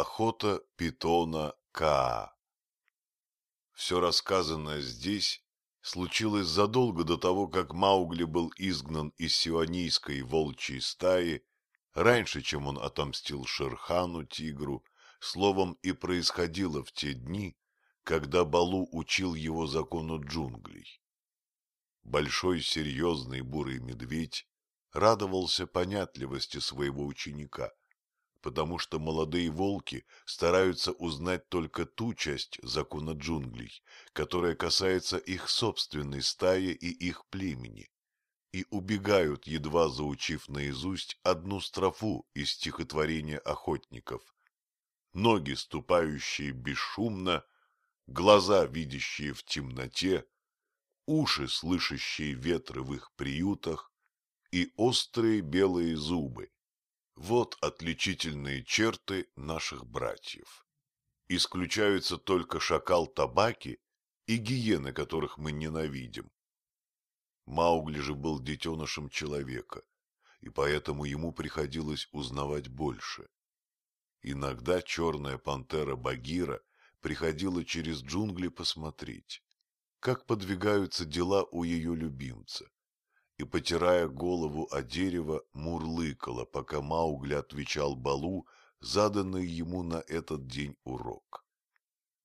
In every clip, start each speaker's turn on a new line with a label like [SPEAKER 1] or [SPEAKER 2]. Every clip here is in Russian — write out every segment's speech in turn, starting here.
[SPEAKER 1] Охота питона Каа Все рассказанное здесь случилось задолго до того, как Маугли был изгнан из сионийской волчьей стаи, раньше, чем он отомстил Шерхану, тигру, словом и происходило в те дни, когда Балу учил его закону джунглей. Большой серьезный бурый медведь радовался понятливости своего ученика, потому что молодые волки стараются узнать только ту часть закона джунглей, которая касается их собственной стаи и их племени, и убегают, едва заучив наизусть одну строфу из стихотворения охотников. Ноги, ступающие бесшумно, глаза, видящие в темноте, уши, слышащие ветры в их приютах, и острые белые зубы. Вот отличительные черты наших братьев. Исключаются только шакал табаки и гиены, которых мы ненавидим. Маугли же был детенышем человека, и поэтому ему приходилось узнавать больше. Иногда черная пантера Багира приходила через джунгли посмотреть, как подвигаются дела у ее любимца, и, потирая голову о дерево, мурлыкала, пока Маугли отвечал Балу заданный ему на этот день урок.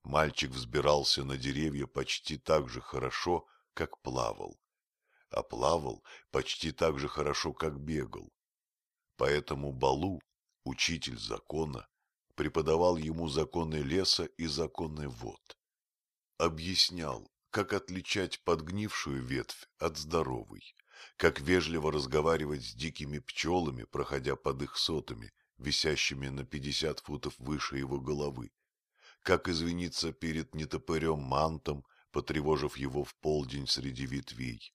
[SPEAKER 1] Мальчик взбирался на деревья почти так же хорошо, как плавал, а плавал почти так же хорошо, как бегал. Поэтому Балу, учитель закона, преподавал ему законы леса и законы вод. Объяснял, как отличать подгнившую ветвь от здоровой, как вежливо разговаривать с дикими пчелами, проходя под их сотами, висящими на пятьдесят футов выше его головы, как извиниться перед нетопырем мантом, потревожив его в полдень среди ветвей,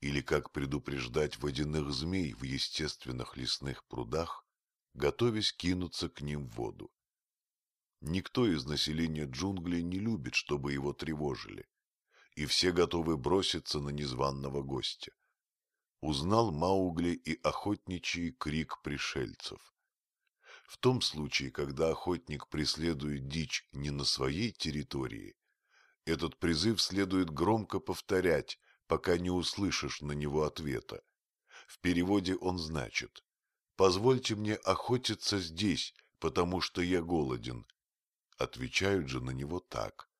[SPEAKER 1] или как предупреждать водяных змей в естественных лесных прудах, готовясь кинуться к ним в воду. Никто из населения джунглей не любит, чтобы его тревожили, и все готовы броситься на незваного гостя. Узнал Маугли и охотничий крик пришельцев. В том случае, когда охотник преследует дичь не на своей территории, этот призыв следует громко повторять, пока не услышишь на него ответа. В переводе он значит «Позвольте мне охотиться здесь, потому что я голоден». Отвечают же на него так.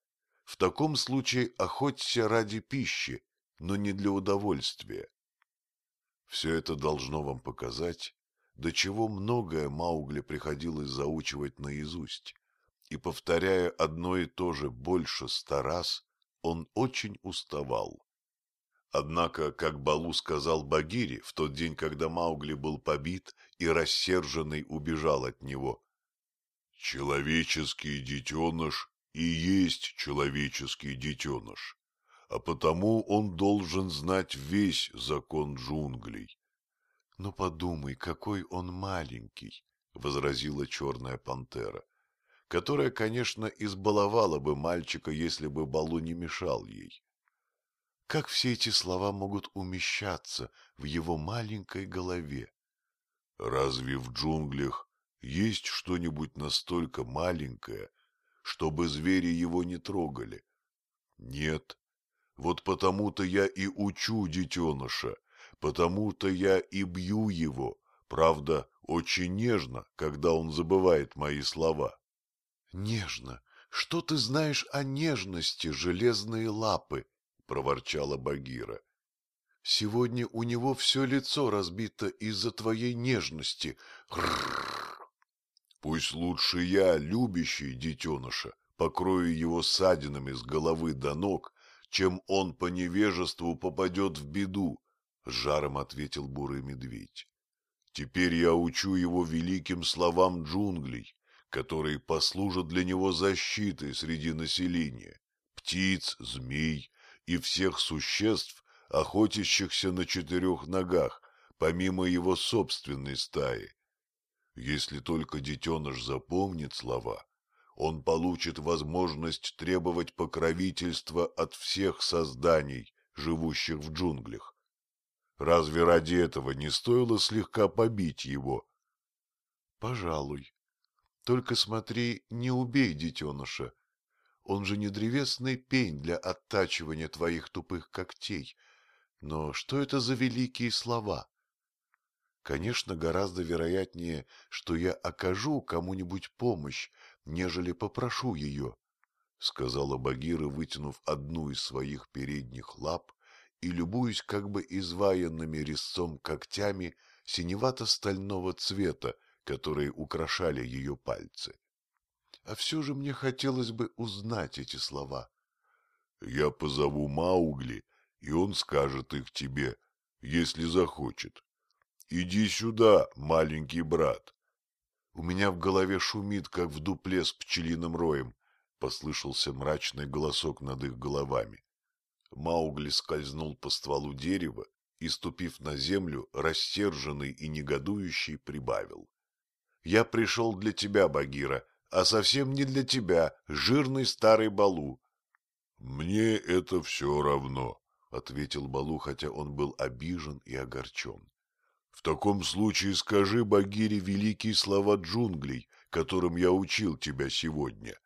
[SPEAKER 1] В таком случае охоться ради пищи, но не для удовольствия. Все это должно вам показать, до чего многое Маугли приходилось заучивать наизусть, и, повторяя одно и то же больше ста раз, он очень уставал. Однако, как Балу сказал Багири в тот день, когда Маугли был побит и рассерженный убежал от него, «Человеческий детеныш и есть человеческий детеныш, а потому он должен знать весь закон джунглей. — Но подумай, какой он маленький, — возразила черная пантера, которая, конечно, избаловала бы мальчика, если бы Балу не мешал ей. Как все эти слова могут умещаться в его маленькой голове? Разве в джунглях есть что-нибудь настолько маленькое, чтобы звери его не трогали? Нет. Вот потому-то я и учу детеныша, потому-то я и бью его, правда, очень нежно, когда он забывает мои слова. — Нежно? Что ты знаешь о нежности, железные лапы? — проворчала Багира. — Сегодня у него все лицо разбито из-за твоей нежности. Пусть лучше я, любящий детеныша, покрою его ссадинами с головы до ног, чем он по невежеству попадет в беду, — с жаром ответил бурый медведь. Теперь я учу его великим словам джунглей, которые послужат для него защитой среди населения, птиц, змей и всех существ, охотящихся на четырех ногах, помимо его собственной стаи. Если только детеныш запомнит слова, он получит возможность требовать покровительства от всех созданий, живущих в джунглях. Разве ради этого не стоило слегка побить его? — Пожалуй. Только смотри, не убей детеныша. Он же не древесный пень для оттачивания твоих тупых когтей. Но что это за великие слова? Конечно, гораздо вероятнее, что я окажу кому-нибудь помощь, нежели попрошу ее, — сказала Багира, вытянув одну из своих передних лап и любуясь как бы изваянными резцом когтями синевато-стального цвета, которые украшали ее пальцы. А все же мне хотелось бы узнать эти слова. — Я позову Маугли, и он скажет их тебе, если захочет. Иди сюда, маленький брат. У меня в голове шумит, как в дупле с пчелиным роем, — послышался мрачный голосок над их головами. Маугли скользнул по стволу дерева и, ступив на землю, рассерженный и негодующий, прибавил. — Я пришел для тебя, Багира, а совсем не для тебя, жирный старый Балу. — Мне это все равно, — ответил Балу, хотя он был обижен и огорчен. В таком случае скажи Багире великие слова джунглей, которым я учил тебя сегодня.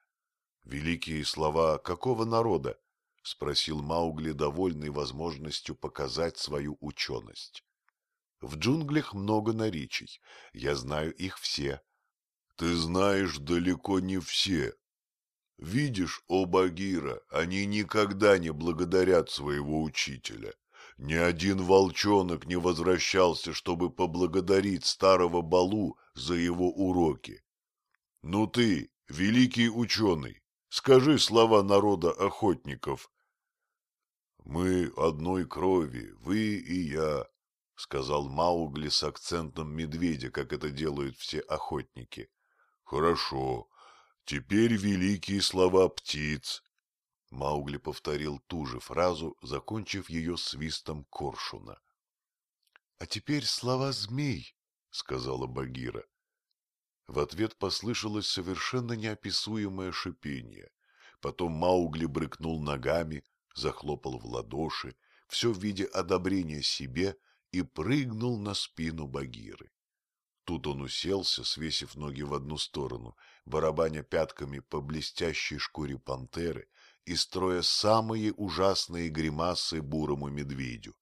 [SPEAKER 1] Великие слова какого народа? — спросил Маугли, довольный возможностью показать свою ученость. — В джунглях много наречий. Я знаю их все. — Ты знаешь далеко не все. Видишь, о Багира, они никогда не благодарят своего учителя. Ни один волчонок не возвращался, чтобы поблагодарить старого Балу за его уроки. Ну ты, великий ученый, скажи слова народа охотников. Мы одной крови, вы и я, — сказал Маугли с акцентом медведя, как это делают все охотники. — Хорошо. Теперь великие слова птиц. Маугли повторил ту же фразу, закончив ее свистом коршуна. — А теперь слова змей, — сказала Багира. В ответ послышалось совершенно неописуемое шипение. Потом Маугли брыкнул ногами, захлопал в ладоши, все в виде одобрения себе, и прыгнул на спину Багиры. Тут он уселся, свесив ноги в одну сторону, барабаня пятками по блестящей шкуре пантеры — и строя самые ужасные гримасы бурому медведю.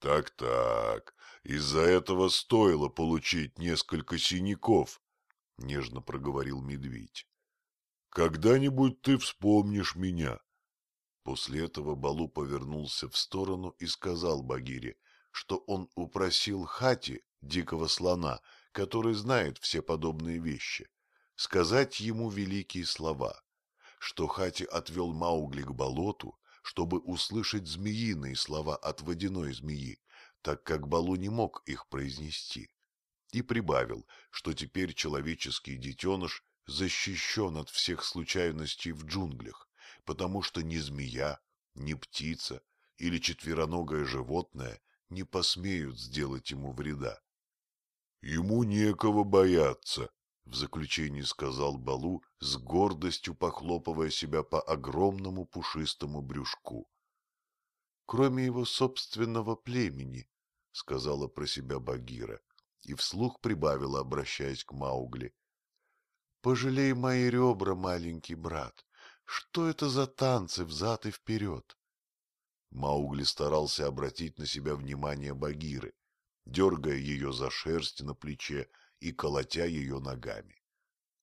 [SPEAKER 1] Так-так, из-за этого стоило получить несколько синяков, — нежно проговорил медведь. Когда-нибудь ты вспомнишь меня. После этого Балу повернулся в сторону и сказал Багире, что он упросил Хати, дикого слона, который знает все подобные вещи, сказать ему великие слова что Хати отвел Маугли к болоту, чтобы услышать змеиные слова от водяной змеи, так как Балу не мог их произнести, и прибавил, что теперь человеческий детеныш защищен от всех случайностей в джунглях, потому что ни змея, ни птица или четвероногое животное не посмеют сделать ему вреда. — Ему некого бояться, в заключении сказал Балу, с гордостью похлопывая себя по огромному пушистому брюшку. — Кроме его собственного племени, — сказала про себя Багира и вслух прибавила, обращаясь к Маугли. — Пожалей мои ребра, маленький брат. Что это за танцы взад и вперед? Маугли старался обратить на себя внимание Багиры, дергая ее за шерсть на плече и колотя ее ногами.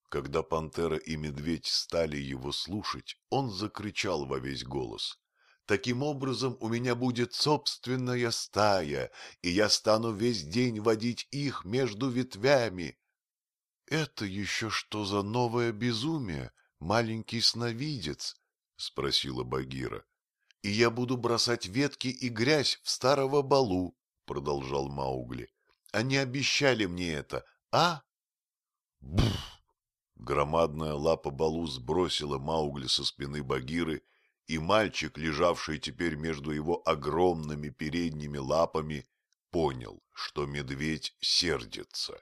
[SPEAKER 1] Когда пантера и медведь стали его слушать, он закричал во весь голос. «Таким образом у меня будет собственная стая, и я стану весь день водить их между ветвями». «Это еще что за новое безумие, маленький сновидец?» — спросила Багира. «И я буду бросать ветки и грязь в старого балу», — продолжал Маугли. «Они обещали мне это, а? Буф! Громадная лапа Балу сбросила Маугли со спины Багиры, и мальчик, лежавший теперь между его огромными передними лапами, понял, что медведь сердится.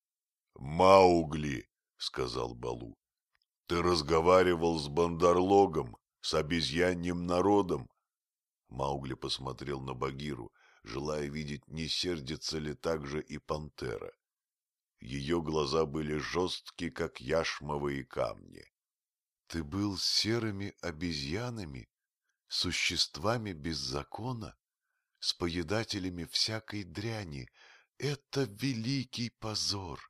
[SPEAKER 1] — Маугли, — сказал Балу, — ты разговаривал с Бандарлогом, с обезьяньим народом. Маугли посмотрел на Багиру, желая видеть, не сердится ли также и пантера. Ее глаза были жесткие, как яшмовые камни.
[SPEAKER 2] — Ты был серыми обезьянами, существами без закона, с поедателями всякой дряни. Это великий позор.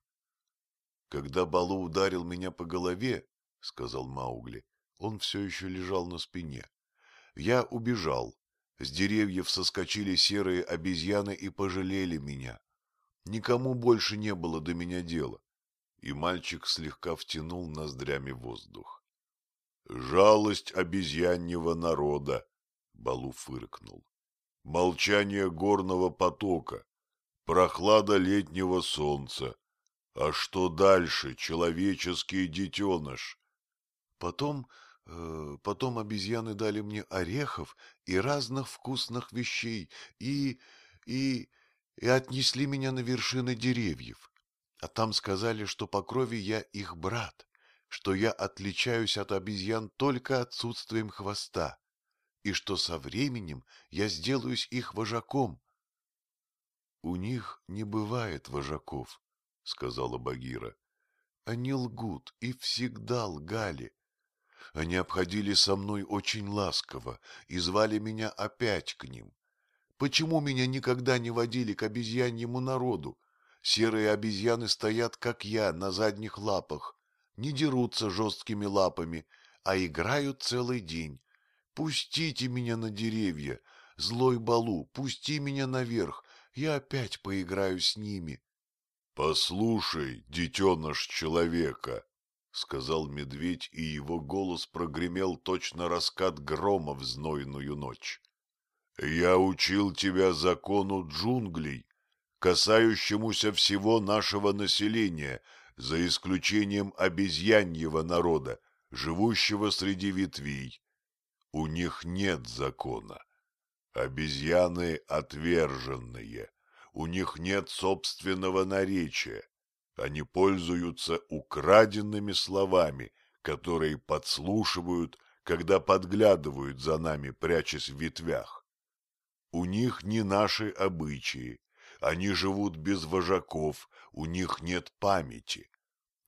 [SPEAKER 2] — Когда Балу ударил меня по голове, — сказал Маугли, — он все еще лежал на спине. Я убежал. С деревьев соскочили серые обезьяны и пожалели меня. Никому больше не было до меня дела. И мальчик слегка втянул ноздрями воздух.
[SPEAKER 1] «Жалость обезьяньего народа!» — Балу фыркнул. «Молчание горного потока, прохлада летнего солнца. А что дальше, человеческий детеныш?»
[SPEAKER 2] Потом, э, потом обезьяны дали мне орехов и разных вкусных вещей, и... и и отнесли меня на вершины деревьев. А там сказали, что по крови я их брат, что я отличаюсь от обезьян только отсутствием хвоста, и что со временем я сделаюсь их вожаком. — У них не бывает вожаков, — сказала Багира. Они лгут и всегда лгали. Они обходили со мной очень ласково и звали меня опять к ним. Почему меня никогда не водили к обезьяньему народу? Серые обезьяны стоят, как я, на задних лапах, не дерутся жесткими лапами, а играют целый день. Пустите меня на деревья, злой балу, пусти меня наверх, я опять поиграю с ними.
[SPEAKER 1] — Послушай, детеныш человека, — сказал медведь, и его голос прогремел точно раскат грома в знойную ночь. Я учил тебя закону джунглей, касающемуся всего нашего населения, за исключением обезьяньего народа, живущего среди ветвей. У них нет закона. Обезьяны отверженные, у них нет собственного наречия. Они пользуются украденными словами, которые подслушивают, когда подглядывают за нами, прячась в ветвях. У них не наши обычаи, они живут без вожаков, у них нет памяти.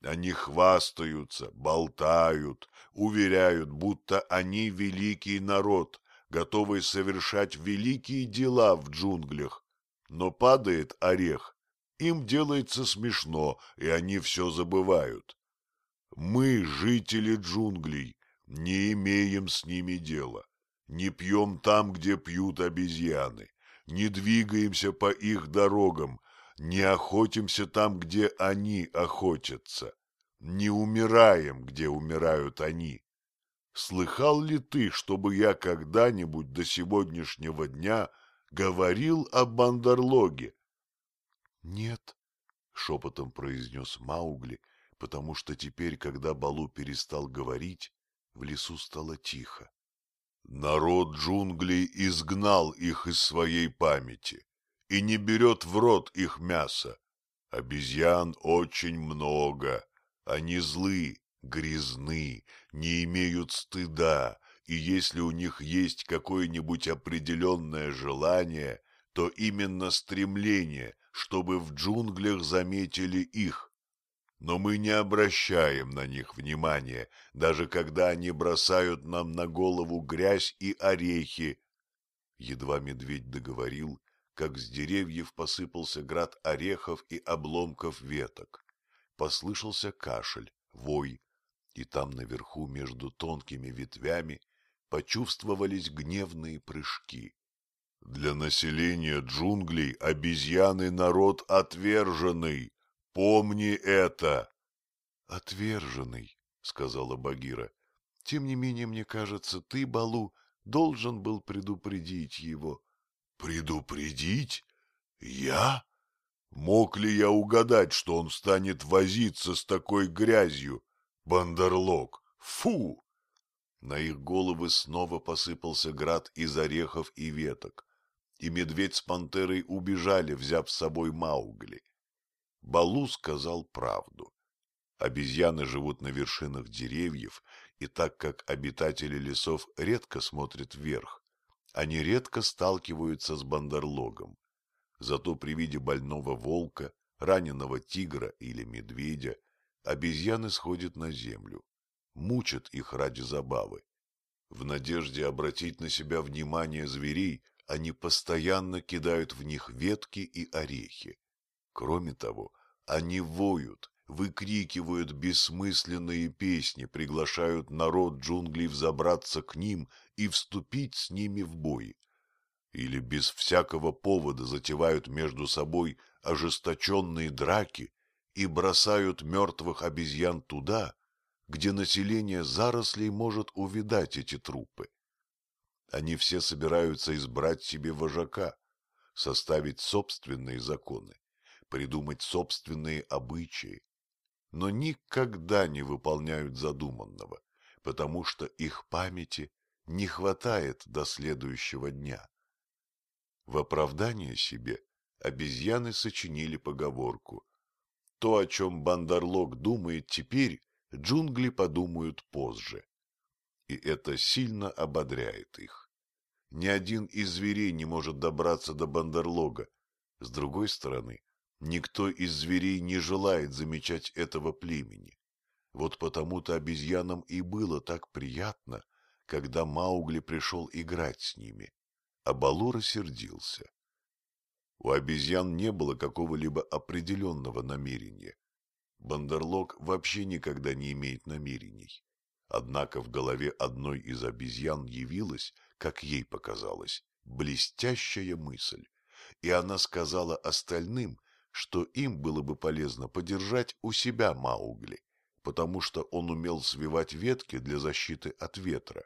[SPEAKER 1] Они хвастаются, болтают, уверяют, будто они великий народ, готовый совершать великие дела в джунглях. Но падает орех, им делается смешно, и они все забывают. Мы, жители джунглей, не имеем с ними дела не пьем там, где пьют обезьяны, не двигаемся по их дорогам, не охотимся там, где они охотятся, не умираем, где умирают они. Слыхал ли ты, чтобы я когда-нибудь до сегодняшнего дня говорил о Бандерлоге?
[SPEAKER 2] — Нет, — шепотом произнес Маугли, потому что теперь, когда Балу перестал говорить, в лесу стало тихо.
[SPEAKER 1] Народ джунглей изгнал их из своей памяти и не берет в рот их мясо. Обезьян очень много, они злы, грязны, не имеют стыда, и если у них есть какое-нибудь определенное желание, то именно стремление, чтобы в джунглях заметили их но мы не обращаем на них внимания, даже когда они бросают нам на голову грязь и орехи.
[SPEAKER 2] Едва медведь договорил, как с деревьев посыпался град орехов и обломков веток. Послышался кашель, вой, и там наверху между тонкими ветвями почувствовались гневные прыжки.
[SPEAKER 1] Для населения джунглей обезьяны народ отверженный, Помни это.
[SPEAKER 2] Отверженный, сказала Багира. Тем не менее, мне кажется, ты, Балу, должен был предупредить его.
[SPEAKER 1] Предупредить? Я? Мог ли я угадать, что он станет возиться с такой грязью? Бандерлог! Фу!
[SPEAKER 2] На их головы снова посыпался град из орехов и веток, и медведь с пантерой убежали, взяв с собой Маугли. Балу сказал правду. Обезьяны живут на вершинах деревьев, и так как обитатели лесов редко смотрят вверх, они редко сталкиваются с бандерлогом. Зато при виде больного волка,
[SPEAKER 1] раненого тигра или медведя, обезьяны сходят на землю, мучат их ради забавы. В надежде обратить на себя внимание зверей, они постоянно кидают в них ветки и орехи. Кроме того, они воют, выкрикивают бессмысленные песни, приглашают народ джунглей взобраться к ним и вступить с ними в бой. Или без всякого повода затевают между собой ожесточенные драки и бросают мертвых обезьян туда, где население зарослей может увидать эти трупы. Они все собираются избрать себе вожака, составить собственные законы, придумать собственные обычаи, но никогда не выполняют задуманного, потому что их памяти не хватает до следующего дня. В оправдание себе обезьяны сочинили поговорку «То, о чем Бандарлог думает теперь, джунгли подумают позже». И это сильно ободряет их. Ни один из зверей не может добраться до Бандерлога. С другой стороны, никто из зверей не желает замечать этого племени. Вот потому-то обезьянам и было так приятно, когда Маугли пришел играть с ними. А Балу рассердился. У обезьян не было какого-либо определенного намерения. Бандерлог вообще никогда не имеет намерений. Однако в голове одной из обезьян явилась, как ей показалось, блестящая мысль, и она сказала остальным, что им было бы полезно подержать у себя Маугли, потому что он умел свивать ветки для защиты от ветра,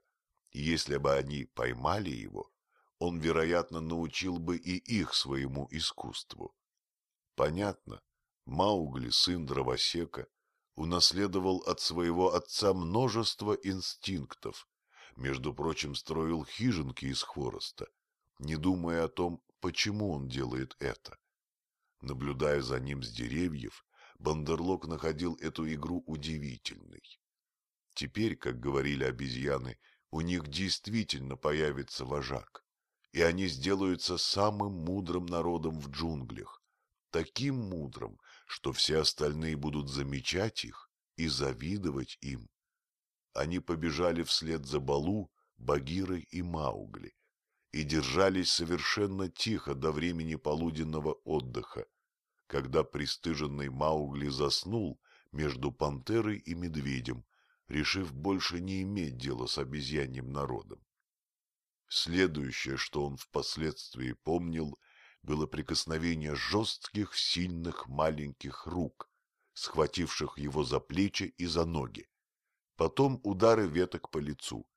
[SPEAKER 1] и если бы они поймали его, он, вероятно, научил бы и их своему искусству. Понятно, Маугли, сын дровосека, унаследовал от своего отца множество инстинктов, между прочим, строил хижинки из хвороста, не думая о том, почему он делает это. Наблюдая за ним с деревьев, Бандерлог находил эту игру удивительной. Теперь, как говорили обезьяны, у них действительно появится вожак, и они сделаются самым мудрым народом в джунглях, таким мудрым, что все остальные будут замечать их и завидовать им. Они побежали вслед за Балу, Багирой и Маугли и держались совершенно тихо до времени полуденного отдыха, когда пристыженный Маугли заснул между пантерой и медведем, решив больше не иметь дела с обезьяньим народом. Следующее, что он впоследствии помнил, было прикосновение жестких, сильных маленьких рук, схвативших его за плечи и за ноги. Потом удары веток по лицу.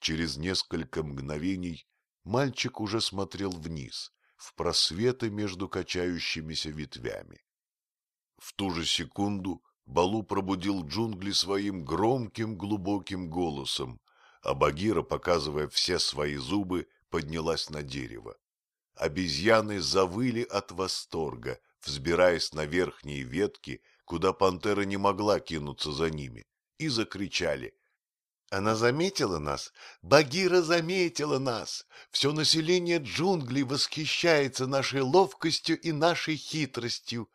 [SPEAKER 1] Через несколько мгновений мальчик уже смотрел вниз, в просветы между качающимися ветвями. В ту же секунду Балу пробудил джунгли своим громким глубоким голосом, а Багира, показывая все свои зубы, поднялась на дерево обезьяны завыли от восторга, взбираясь на верхние ветки, куда пантера не могла кинуться за ними, и закричали. Она заметила нас, Багира заметила нас, все население джунглей восхищается нашей ловкостью и нашей хитростью.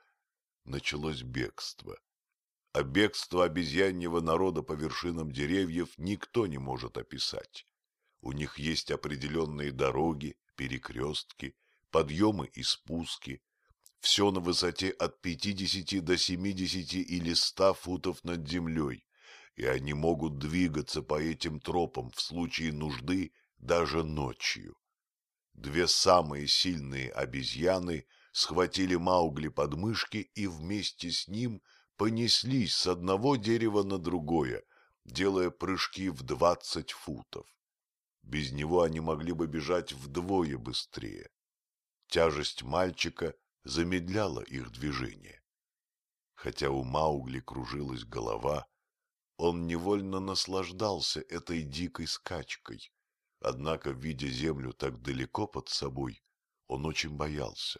[SPEAKER 1] Началось бегство. А бегство обезьяньего народа по вершинам деревьев никто не может описать. У них есть определенные дороги, перекрестки, подъемы и спуски. Все на высоте от 50 до 70 или 100 футов над землей, и они могут двигаться по этим тропам в случае нужды даже ночью. Две самые сильные обезьяны схватили Маугли под мышки и вместе с ним понеслись с одного дерева на другое, делая прыжки в двадцать футов. Без него они могли бы бежать вдвое быстрее. Тяжесть мальчика замедляла их движение. Хотя у Маугли кружилась голова, он невольно наслаждался этой дикой скачкой. Однако, видя землю так далеко под собой, он очень боялся.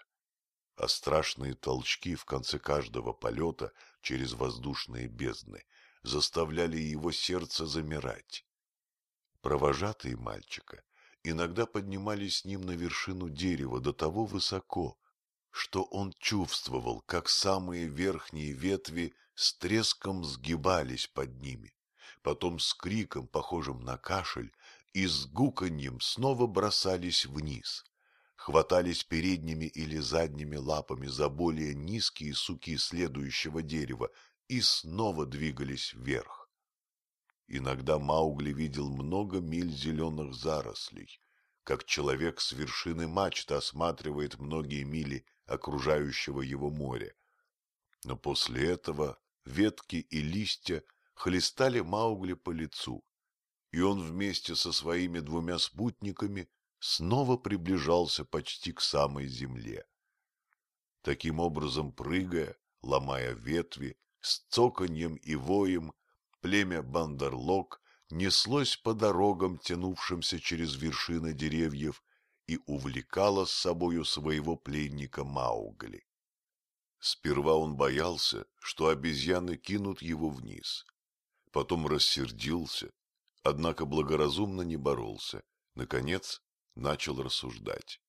[SPEAKER 1] А страшные толчки в конце каждого полета через воздушные бездны заставляли его сердце замирать. Провожатые мальчика иногда поднимались с ним на вершину дерева до того высоко,
[SPEAKER 2] что он чувствовал, как самые верхние ветви с треском сгибались под ними, потом с криком, похожим на кашель, и с гуканьем снова бросались вниз, хватались передними или задними лапами за более низкие суки следующего дерева и снова двигались вверх. Иногда Маугли видел много миль зеленых зарослей, как человек с вершины мачты осматривает многие мили окружающего его моря. Но после этого ветки и листья хлестали Маугли по лицу, и он вместе со своими двумя спутниками снова приближался почти к самой земле. Таким образом, прыгая, ломая ветви, с цоканьем и воем, племя Бандерлок неслось по дорогам, тянувшимся через вершины деревьев, и увлекало с собою своего пленника Маугли. Сперва он боялся, что обезьяны кинут его вниз. Потом рассердился, однако благоразумно не боролся. Наконец, начал рассуждать.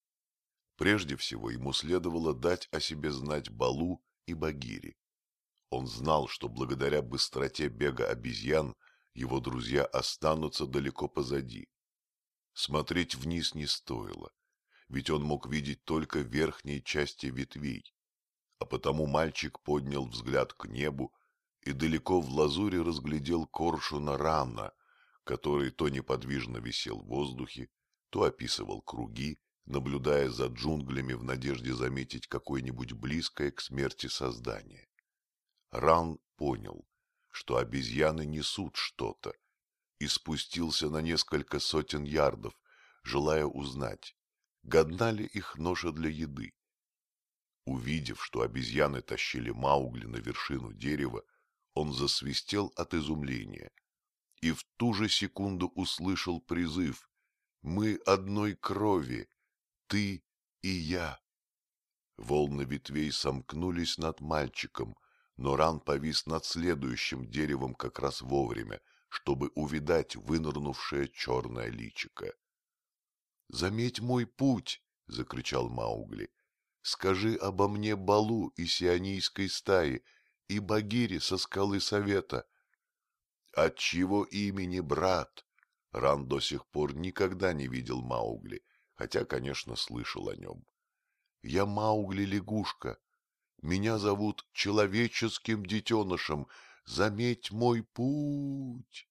[SPEAKER 2] Прежде всего, ему следовало дать о себе знать Балу и Багире. Он знал, что благодаря быстроте бега обезьян его друзья останутся далеко позади. Смотреть вниз не стоило, ведь он мог видеть только верхние части ветвей, а потому мальчик поднял взгляд к небу и далеко в лазуре разглядел коршуна Ранна, который то неподвижно висел в воздухе, то описывал круги, наблюдая за джунглями в надежде заметить какое-нибудь близкое к смерти создание. Ран понял, что обезьяны несут что-то, и спустился на несколько сотен ярдов, желая узнать, годна ли их ноша для еды. Увидев, что обезьяны тащили Маугли на вершину дерева, он засвистел от изумления и в ту же секунду услышал призыв «Мы одной крови, ты и я». Волны ветвей сомкнулись над мальчиком, но ран повис над следующим деревом как раз вовремя, чтобы увидать вынырнувшее черное личико. — Заметь мой путь! — закричал Маугли. — Скажи обо мне Балу и сионийской стаи и Багире со скалы Совета. — От чего имени, брат? Ран до сих пор никогда не видел Маугли, хотя, конечно, слышал о нем. — Я Маугли-лягушка, меня зовут человеческим детенышем. Заметь мой путь.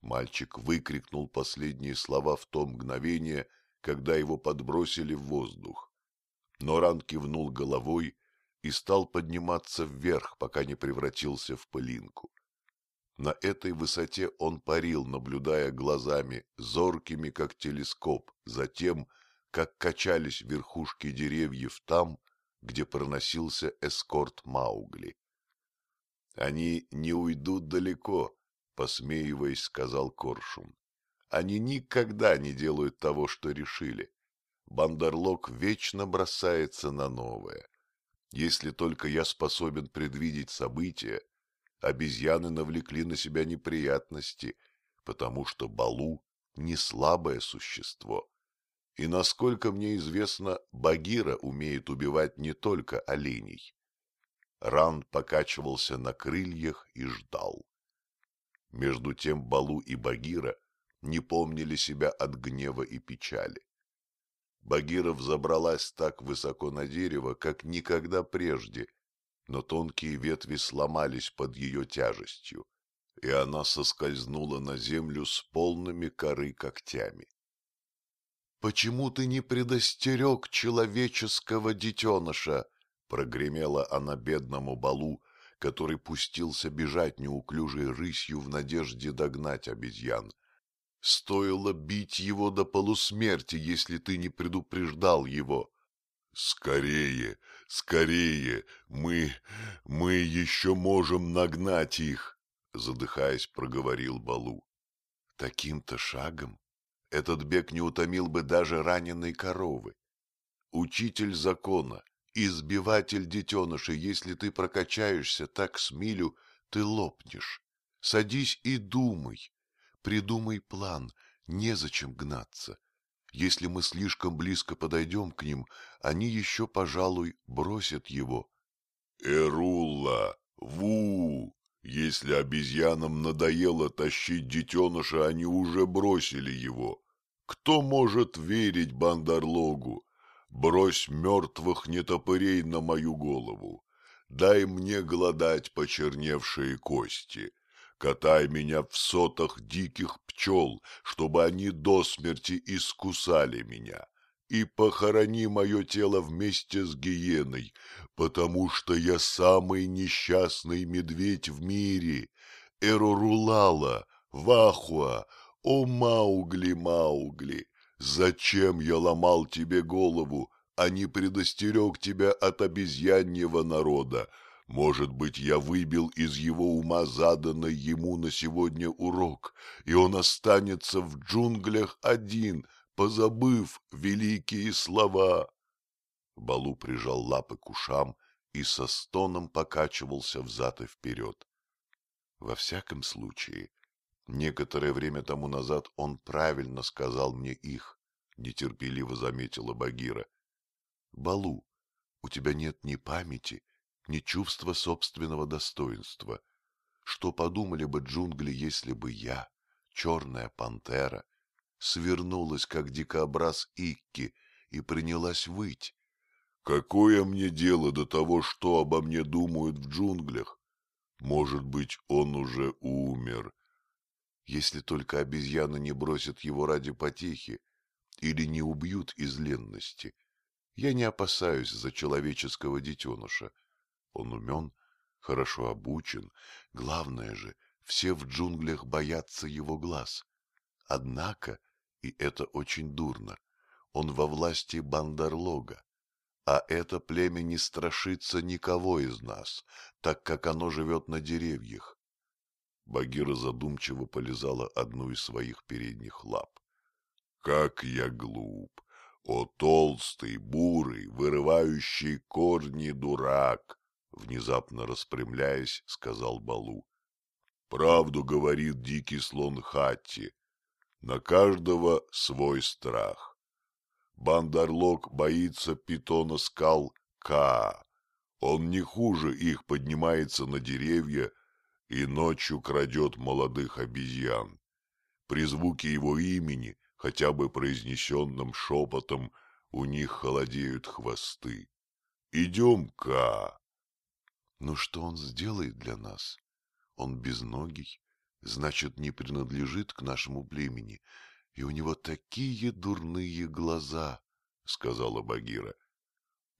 [SPEAKER 2] Мальчик выкрикнул последние слова в то мгновение, когда его подбросили в воздух. Но Ран кивнул головой и стал подниматься вверх, пока не превратился в пылинку. На этой высоте он парил, наблюдая глазами, зоркими как телескоп, за тем, как качались верхушки деревьев там, где проносился эскорт Маугли. «Они не уйдут далеко», — посмеиваясь, сказал Коршун. «Они никогда не делают того, что решили. Бандерлок вечно бросается на новое. Если только я способен предвидеть события, обезьяны навлекли на себя неприятности, потому что Балу — не слабое существо. И, насколько мне известно, Багира умеет убивать не только оленей. Ран покачивался на крыльях и ждал. Между тем Балу и Багира не помнили себя от гнева и печали. Багира взобралась так высоко на дерево, как никогда прежде, но тонкие ветви сломались под ее тяжестью, и она соскользнула на землю с полными коры когтями. Почему ты не предостерег человеческого детеныша? Прогремела она бедному балу, который пустился бежать неуклюжей рысью в надежде догнать обезьян. Стоило бить его до полусмерти, если ты не предупреждал его. Скорее, скорее, мы, мы еще можем нагнать их, задыхаясь, проговорил Балу. Таким-то шагом этот бег не утомил бы даже раненой коровы. Учитель закона, избиватель детенышей, если ты прокачаешься так с милю, ты лопнешь. Садись и думай. Придумай план, незачем гнаться. Если мы слишком близко подойдем к ним, они еще, пожалуй, бросят его.
[SPEAKER 1] Эрулла, Ву! Если обезьянам надоело тащить детеныша, они уже бросили его. Кто может верить Бандарлогу? Брось мертвых нетопырей на мою голову. Дай мне голодать почерневшие кости. Катай меня в сотах диких пчел, чтобы они до смерти искусали меня. И похорони мое тело вместе с гиеной, потому что я самый несчастный медведь в мире. Эрорулала, Вахуа, о Маугли, Маугли, зачем я ломал тебе голову, а не предостерег тебя от обезьяньего народа, может быть, я выбил из его ума заданный ему на сегодня урок, и он останется в джунглях один, позабыв великие слова. Балу прижал лапы к ушам и со стоном покачивался взад и вперед. Во всяком случае, некоторое время тому назад он правильно сказал мне их, нетерпеливо заметила Багира. Балу, у тебя нет ни памяти, ни чувства собственного достоинства. Что подумали бы джунгли, если бы я, черная пантера, свернулась, как дикобраз Икки, и принялась выть? Какое мне дело до того, что обо мне думают в джунглях? Может быть, он уже умер. Если только обезьяны не бросят его ради потехи или не убьют из ленности. Я не опасаюсь за человеческого детеныша. Он умен, хорошо обучен. Главное же, все в джунглях боятся его глаз. Однако, и это очень дурно, он во власти Бандарлога. А это племя не страшится никого из нас, так как оно живет на деревьях. Багира задумчиво полизала одну из своих передних лап. Как я глуп! О, толстый, бурый, вырывающий корни дурак! Внезапно распрямляясь, сказал Балу. Правду говорит дикий слон Хатти. На каждого свой страх. Бандарлок боится питона скал Ка. Он не хуже их поднимается на деревья и ночью крадет молодых обезьян. При звуке его имени, хотя бы произнесенным шепотом, у них холодеют хвосты. Идем, Ка. Но что он сделает для нас? Он безногий, значит, не принадлежит к нашему племени, и у него такие дурные глаза, — сказала Багира.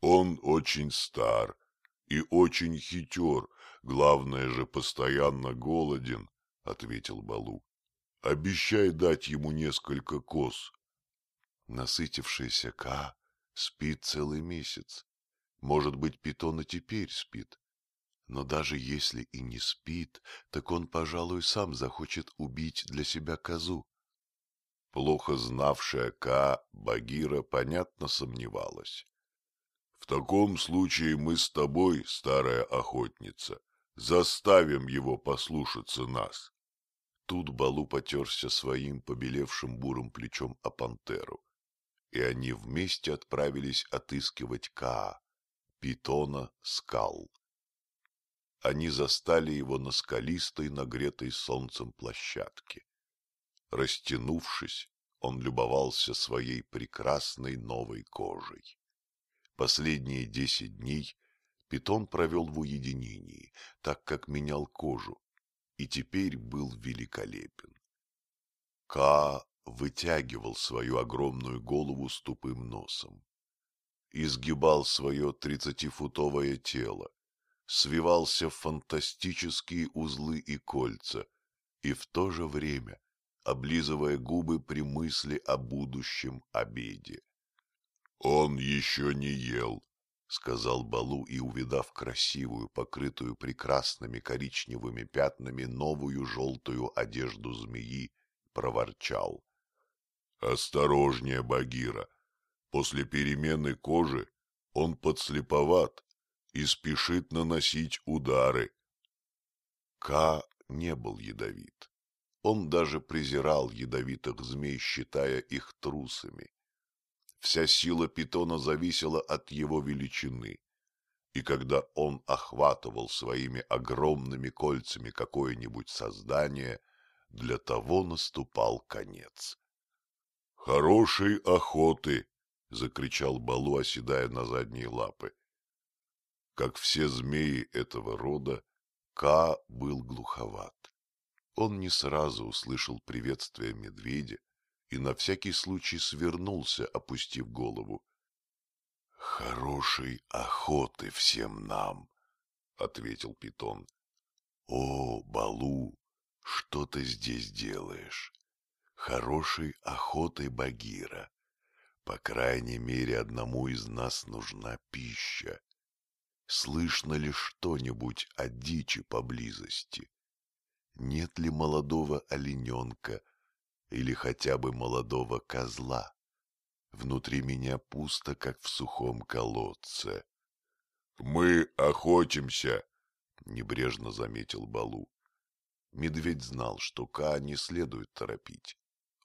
[SPEAKER 1] Он очень стар и очень хитер, главное же, постоянно голоден, — ответил Балу. Обещай дать ему несколько коз. Насытившийся Ка спит целый месяц. Может быть, питон и теперь спит. Но даже если и не спит, так он, пожалуй, сам захочет убить для себя козу. Плохо знавшая Ка Багира понятно сомневалась. — В таком случае мы с тобой, старая охотница, заставим его послушаться нас. Тут Балу потерся своим побелевшим бурым плечом о пантеру, и они вместе отправились отыскивать Ка, питона скал они застали его на скалистой, нагретой солнцем площадке. Растянувшись, он любовался своей прекрасной новой кожей. Последние десять дней питон провел в уединении, так как менял кожу, и теперь был великолепен. Ка вытягивал свою огромную голову с тупым носом, изгибал свое тридцатифутовое тело, свивался в фантастические узлы и кольца, и в то же время облизывая губы при мысли о будущем обеде. — Он еще не ел, — сказал Балу и, увидав красивую, покрытую прекрасными коричневыми пятнами новую желтую одежду змеи, проворчал. — Осторожнее, Багира, после перемены кожи он подслеповат и спешит наносить удары. Ка не был ядовит. Он даже презирал ядовитых змей, считая их трусами. вся сила питона зависела от его величины. И когда он охватывал своими огромными кольцами какое-нибудь создание, для того наступал конец. «Хорошей охоты!» — закричал Балу, оседая на задние лапы. Как все змеи этого рода, Ка был глуховат. Он не сразу услышал приветствие медведя и на всякий случай свернулся, опустив голову. — Хорошей охоты всем нам, — ответил питон. — О, Балу, что ты здесь делаешь? Хорошей охотой, Багира. По крайней мере, одному из нас нужна пища. Слышно ли что-нибудь о дичи поблизости? Нет ли молодого олененка или хотя бы молодого козла? Внутри меня пусто, как в сухом колодце. — Мы охотимся, — небрежно заметил Балу. Медведь знал, что Ка не следует торопить.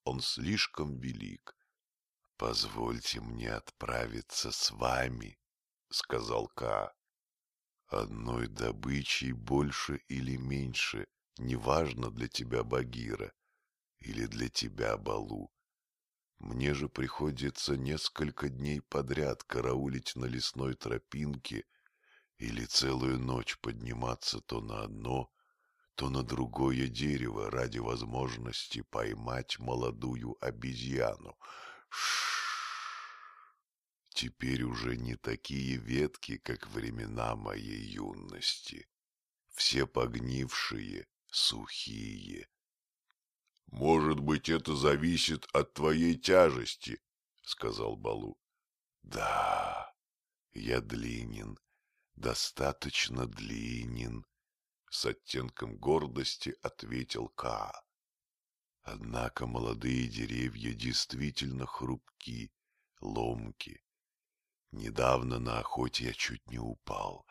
[SPEAKER 1] Он слишком велик. — Позвольте мне отправиться с вами, — сказал Ка. Одной добычей больше или меньше, неважно для тебя, Багира, или для тебя, Балу. Мне же приходится несколько дней подряд караулить на лесной тропинке или целую ночь подниматься то на одно, то на другое дерево ради возможности поймать молодую обезьяну. Ш Теперь уже не такие ветки, как времена моей юности. Все погнившие, сухие. — Может быть, это зависит от твоей тяжести, — сказал Балу. — Да, я длинен, достаточно длинен, — с оттенком гордости ответил Ка. Однако молодые деревья действительно хрупки, ломки, Недавно на охоте я чуть не упал.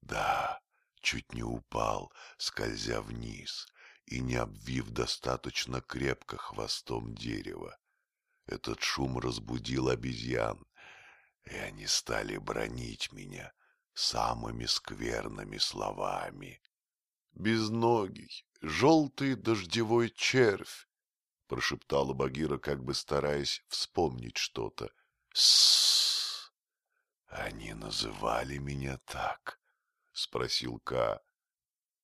[SPEAKER 1] Да, чуть не упал, скользя вниз и не обвив достаточно крепко хвостом дерева. Этот шум разбудил обезьян, и они стали бронить меня самыми скверными словами. «Безногий, желтый дождевой червь!» — прошептала Багира, как бы стараясь вспомнить что-то. Они называли меня так, спросил Ка.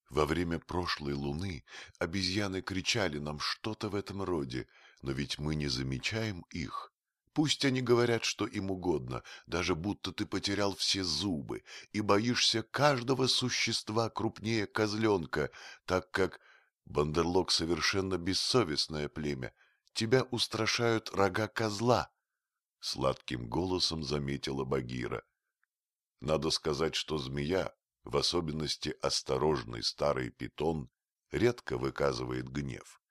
[SPEAKER 1] Во время прошлой луны обезьяны кричали нам что-то в этом роде, но ведь мы не замечаем их. Пусть они говорят, что им угодно, даже будто ты потерял все зубы и боишься каждого существа крупнее козленка, так как Бандерлог совершенно бессовестное племя. Тебя устрашают рога козла, — сладким голосом заметила Багира. Надо сказать, что змея, в особенности осторожный старый питон, редко выказывает гнев.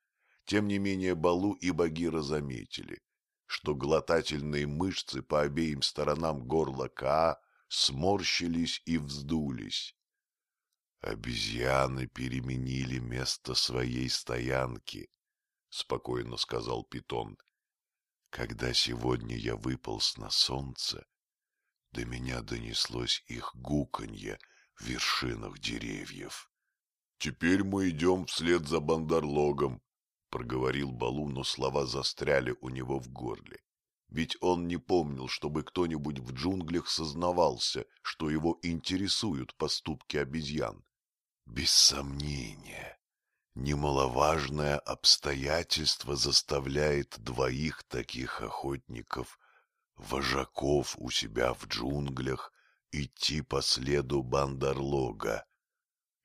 [SPEAKER 1] Тем не менее Балу и Багира заметили, что глотательные мышцы по обеим сторонам горла Каа сморщились и вздулись. «Обезьяны переменили место своей стоянки», — спокойно сказал Питон. Когда сегодня я выполз на солнце, до меня донеслось их гуканье в вершинах деревьев. — Теперь мы идем вслед за Бандарлогом, — проговорил Балу, но слова застряли у него в горле. Ведь он не помнил, чтобы кто-нибудь в джунглях сознавался, что его интересуют поступки обезьян. Без сомнения, Немаловажное обстоятельство заставляет двоих таких охотников, вожаков у себя в джунглях, идти по следу Бандарлога.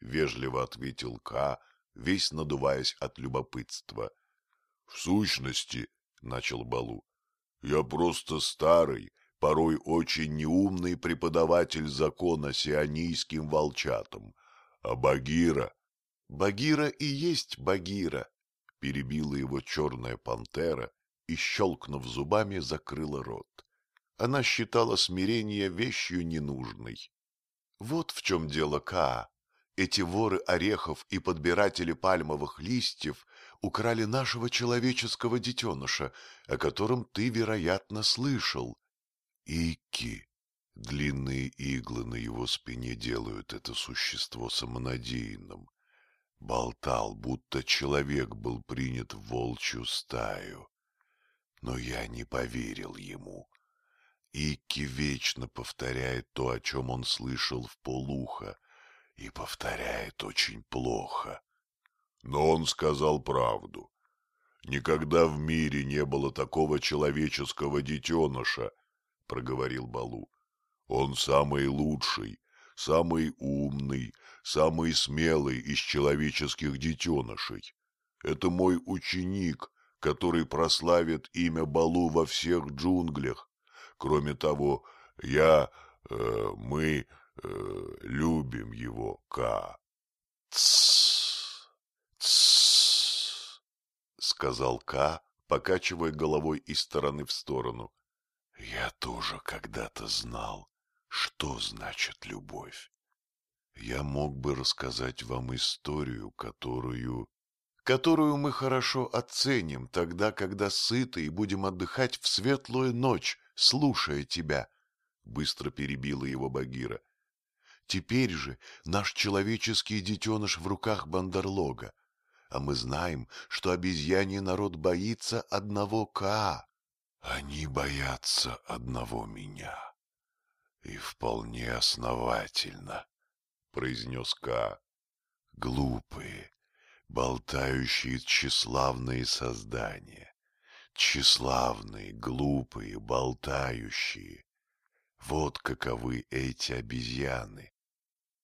[SPEAKER 1] Вежливо ответил Ка, весь надуваясь от любопытства. — В сущности, — начал Балу, — я просто старый, порой очень неумный преподаватель закона сионийским волчатам, а Багира Багира и есть Багира, перебила его черная пантера и, щелкнув зубами, закрыла рот. Она считала смирение вещью ненужной. Вот в чем дело Каа. Эти воры орехов и подбиратели пальмовых листьев украли нашего человеческого детеныша, о котором ты, вероятно, слышал.
[SPEAKER 2] Икки, длинные иглы на его спине делают это существо самонадеянным, болтал, будто человек был принят в волчью стаю. Но я не поверил ему. Икки вечно повторяет то, о чем он слышал в полухо, и повторяет очень плохо.
[SPEAKER 1] Но он сказал правду. Никогда в мире не было такого человеческого детеныша, — проговорил Балу. Он самый лучший, самый умный, самый смелый из человеческих детенышей. Это мой ученик, который прославит имя Балу во всех джунглях. Кроме того, я, э, мы э, любим его, Ка.
[SPEAKER 2] Сказал Ка, покачивая головой из стороны в сторону. Я тоже когда-то знал, что значит любовь. Я мог бы рассказать вам историю, которую... которую мы хорошо оценим тогда, когда сыты и будем отдыхать в светлую ночь, слушая тебя, — быстро перебила его Багира. Теперь же наш человеческий детеныш в руках Бандерлога, а мы знаем, что обезьяний народ боится одного Каа. Они боятся одного меня. И вполне основательно, — произнес Ка. Глупые, болтающие тщеславные создания. Тщеславные, глупые, болтающие. Вот каковы эти обезьяны.